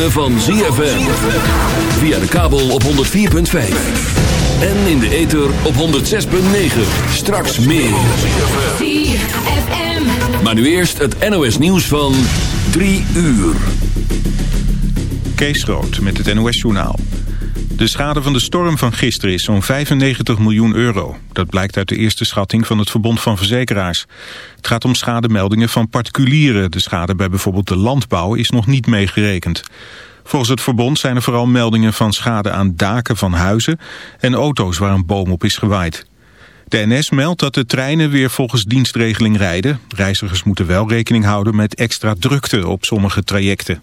ritme van ZFM. Via de kabel op 104.5. En in de ether op 106.9. Straks meer. ZFM. Maar nu eerst het NOS nieuws van 3 uur. Kees Rood met het NOS journaal. De schade van de storm van gisteren is zo'n 95 miljoen euro. Dat blijkt uit de eerste schatting van het Verbond van Verzekeraars. Gaat om schademeldingen van particulieren. De schade bij bijvoorbeeld de landbouw is nog niet meegerekend. Volgens het verbond zijn er vooral meldingen van schade aan daken van huizen... en auto's waar een boom op is gewaaid. De NS meldt dat de treinen weer volgens dienstregeling rijden. Reizigers moeten wel rekening houden met extra drukte op sommige trajecten.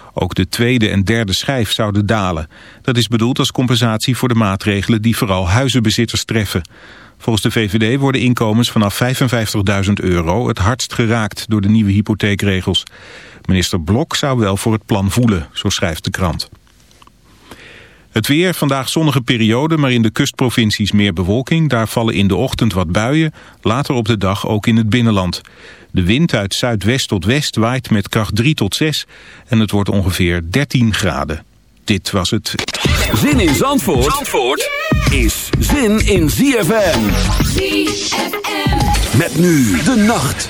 Ook de tweede en derde schijf zouden dalen. Dat is bedoeld als compensatie voor de maatregelen die vooral huizenbezitters treffen. Volgens de VVD worden inkomens vanaf 55.000 euro het hardst geraakt door de nieuwe hypotheekregels. Minister Blok zou wel voor het plan voelen, zo schrijft de krant. Het weer, vandaag zonnige periode, maar in de kustprovincies meer bewolking. Daar vallen in de ochtend wat buien, later op de dag ook in het binnenland. De wind uit zuidwest tot west waait met kracht 3 tot 6 en het wordt ongeveer 13 graden. Dit was het. Zin in Zandvoort, Zandvoort is zin in ZFM. ZFM. Met nu de nacht.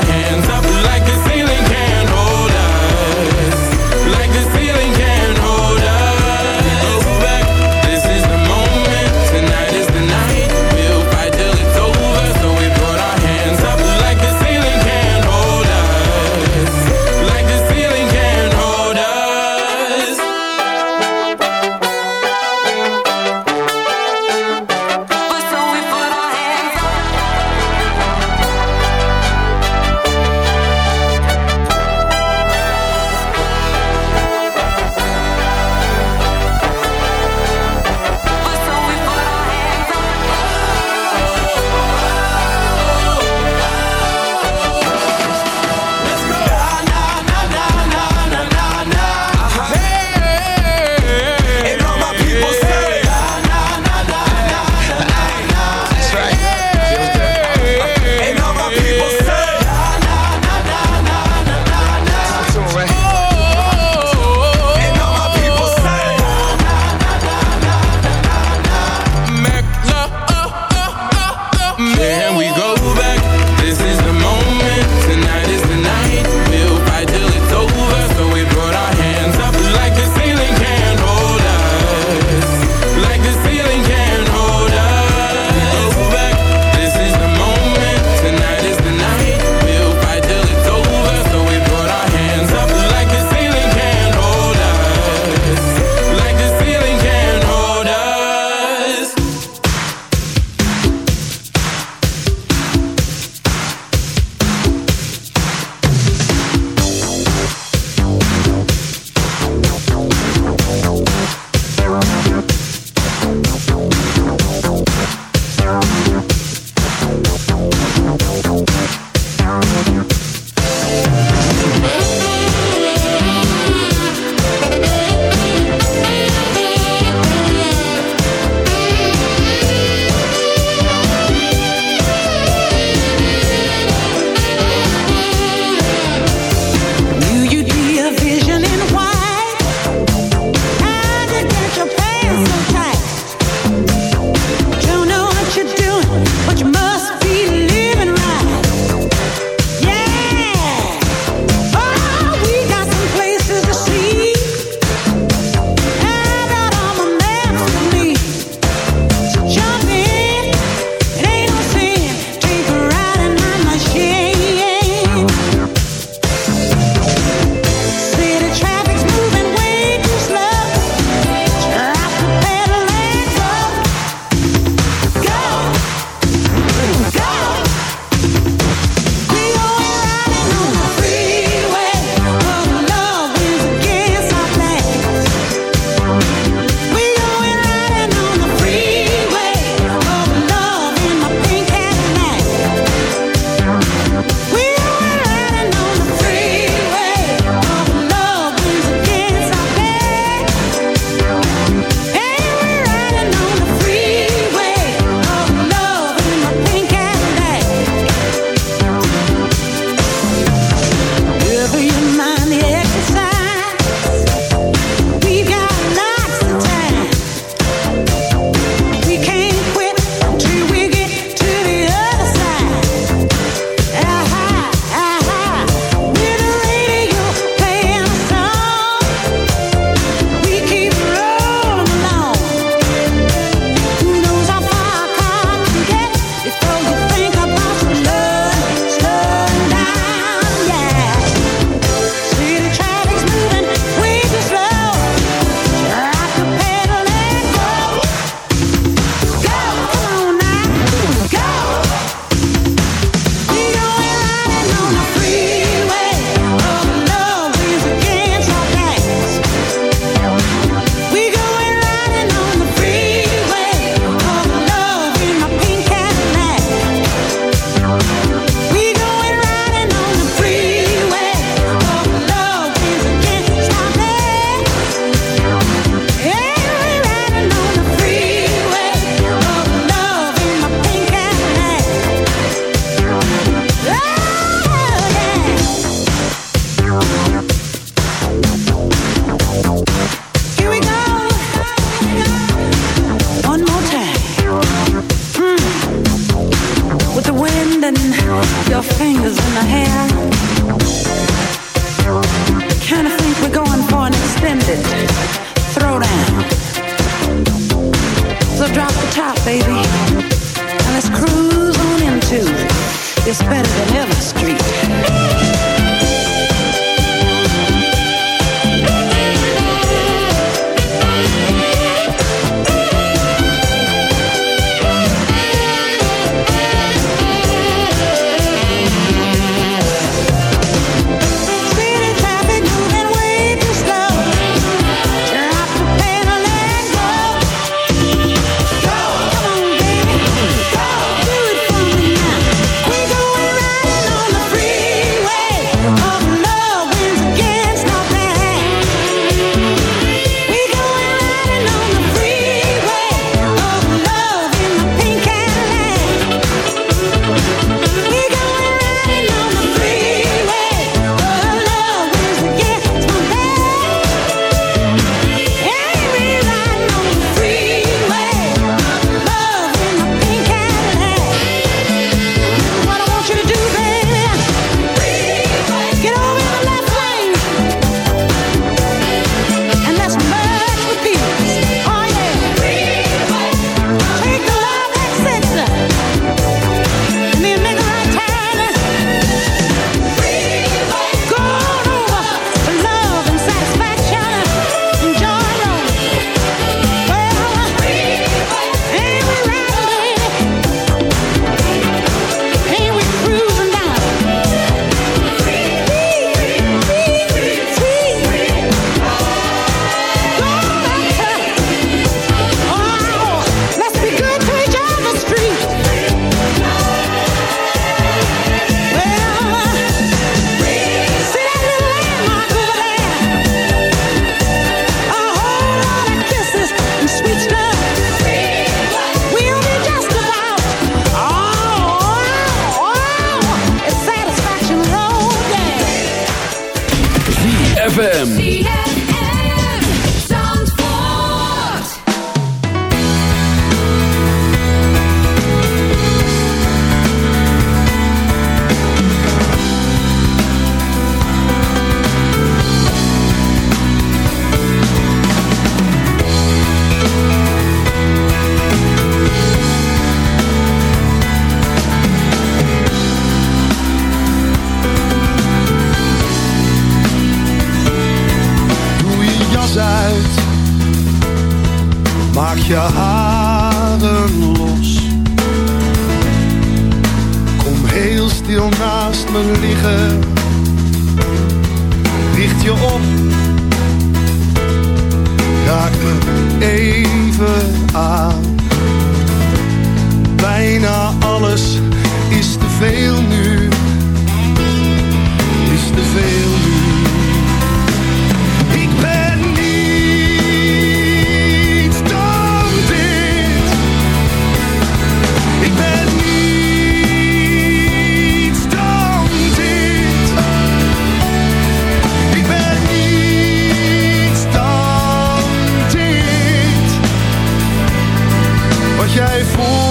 voel.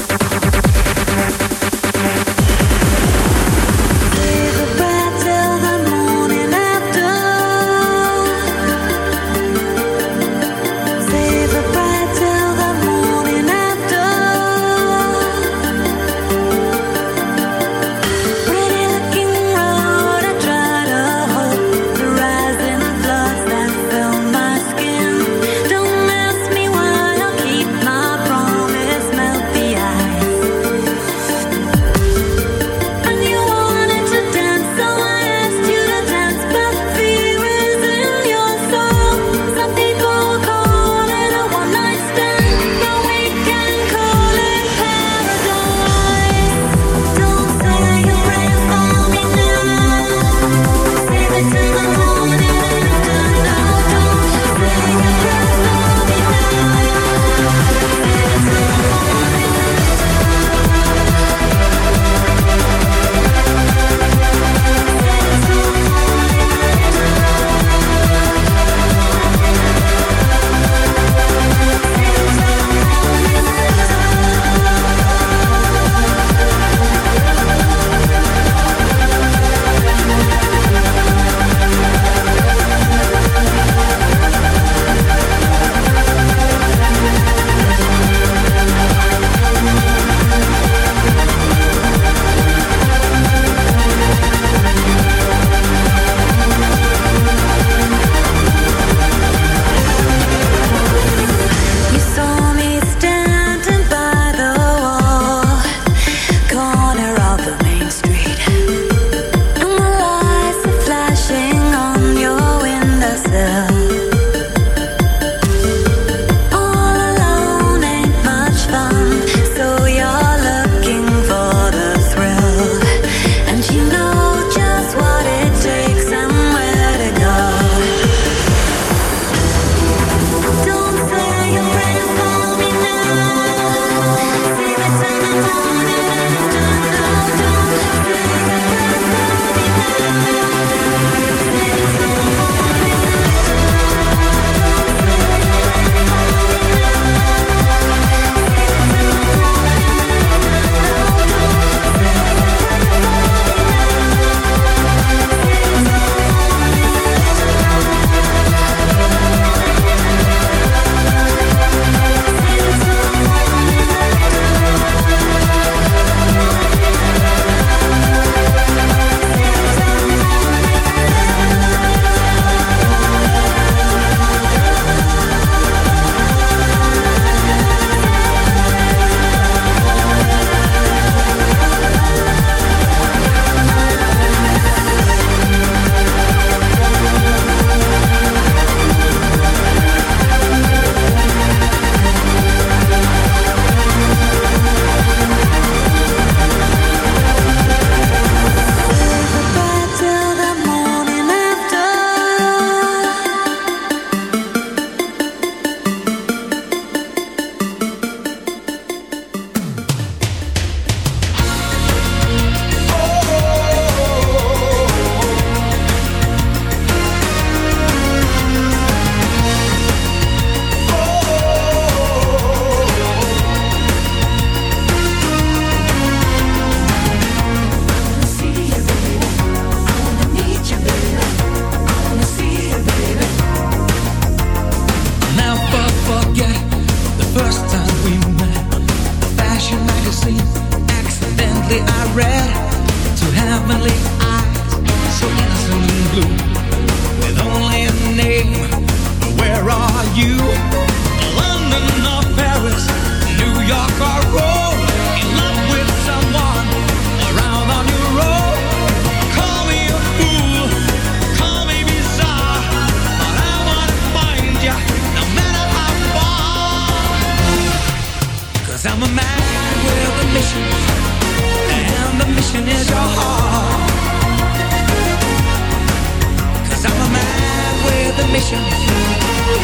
mission,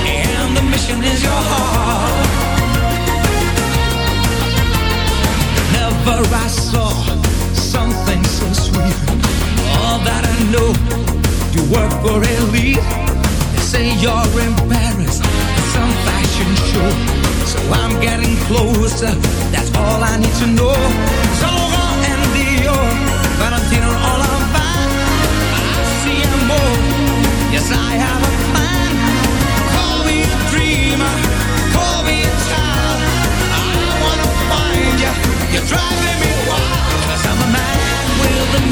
and the mission is your heart. Never I saw something so sweet. All that I know, you work for elite. They say you're in Paris at some fashion show. So I'm getting closer, that's all I need to know. So Laurent and Dior, Valentino, all more, yes I have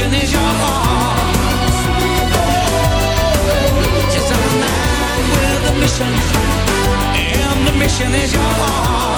Is a man with a mission, and the mission is your heart.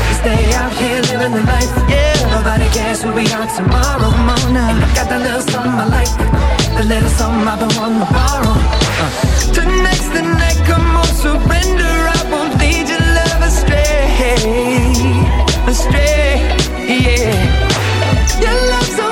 Stay out here living the life, yeah. Nobody cares who we are tomorrow morning. And I got that little something I like, the little something I've been wanting to borrow. Uh. Tonight's the night, come on, surrender. I won't lead your love astray, astray, yeah. Your love's a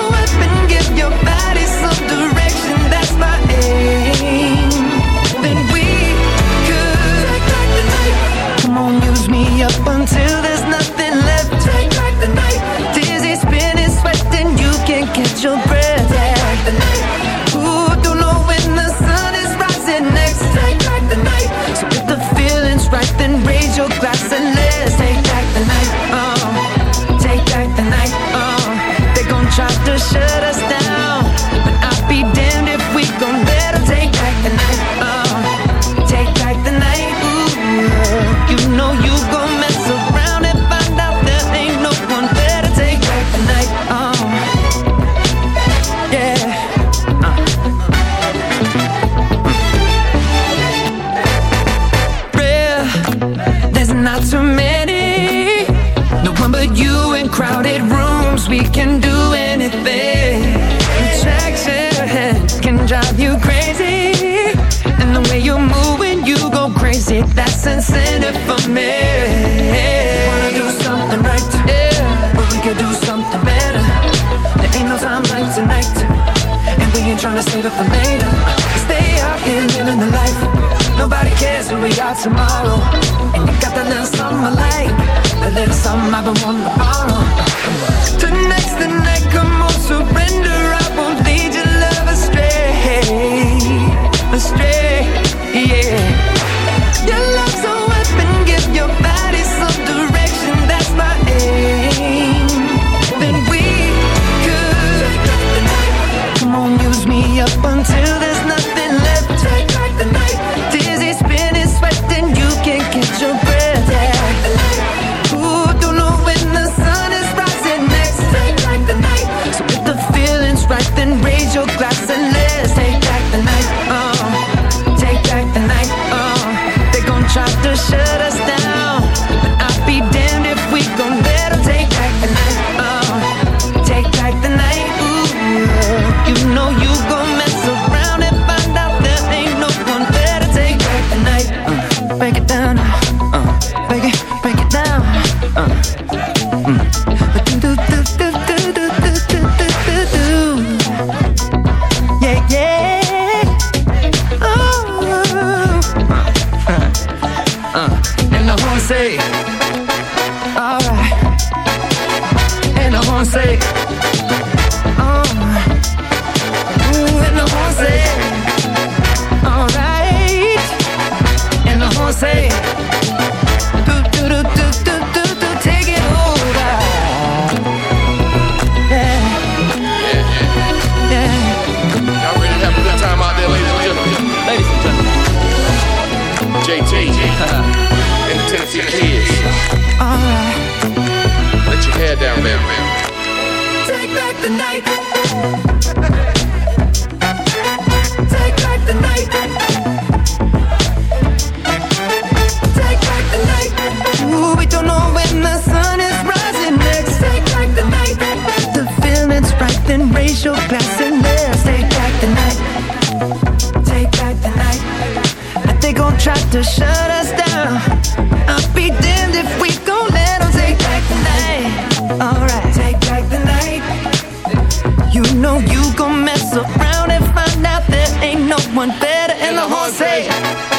Sei.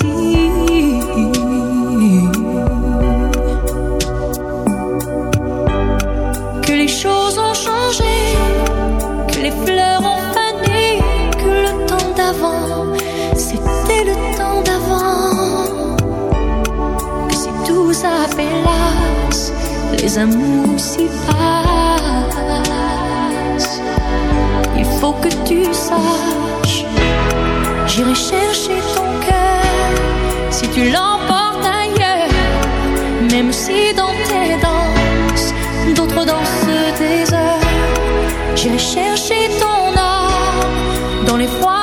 les amours s'y passent. Il faut que tu saches, j'irai chercher ton cœur si tu l'emportes ailleurs, même si dans tes danses, d'autres dansent tes heures. J'irai chercher ton âme dans les froids.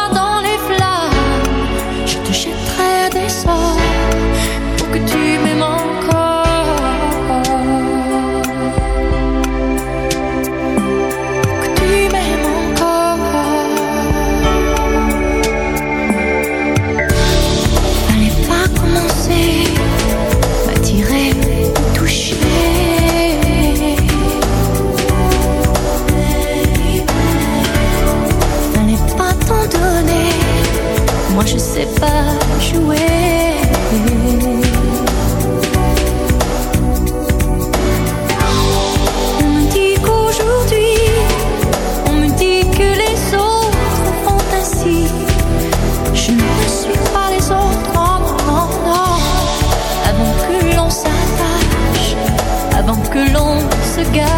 got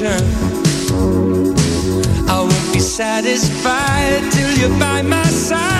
return. I won't be satisfied till you're by my side.